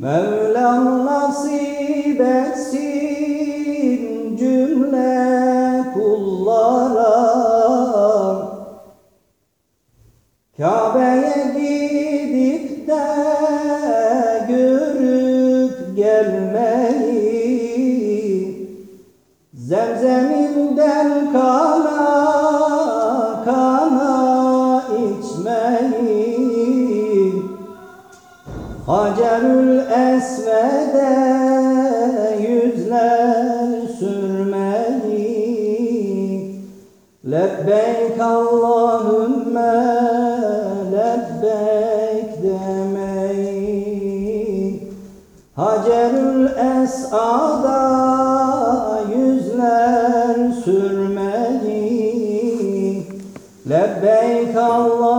Mevlam nasip etsin cümle kullara. Kabe'ye gidip de görüp gelmeyi Zemzeminden kana Hacerül Esved'e yüzler sürmeyi Lebbeyk Allahümme lebbeyk demeyi. Hacerül Esad'a yüzler sürmeyi Lebbeyk Allahümme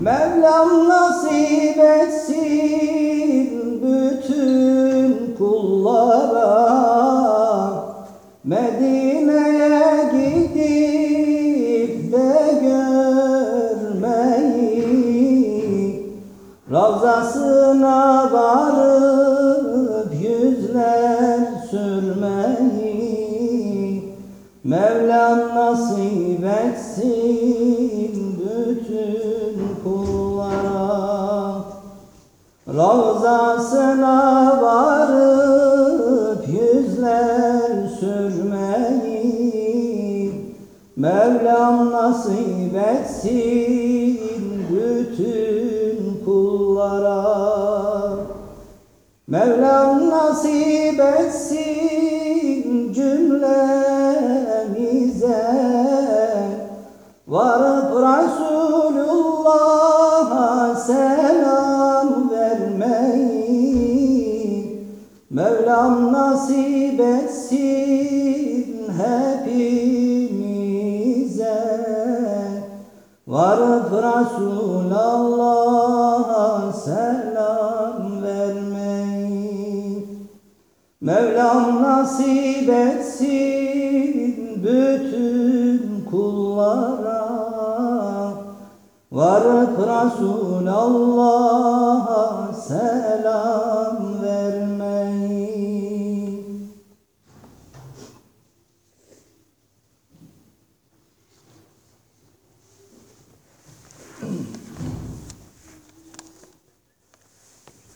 Mevlam nasip etsin bütün kullara. Medine'ye gidip de görmeyi Ravzasına varıp yüzler sürmeyi. Mevlam nasip etsin bütün Ravzasına varıp yüzler sürmeyi Mevlam nasip etsin bütün kullara. Mevlam nasip etsin Mevlam nasip etsin hepimize. Varıp Resulullah'a selam vermeyi. Mevlam nasip etsin bütün kullara. Varıp Resulullah'a selam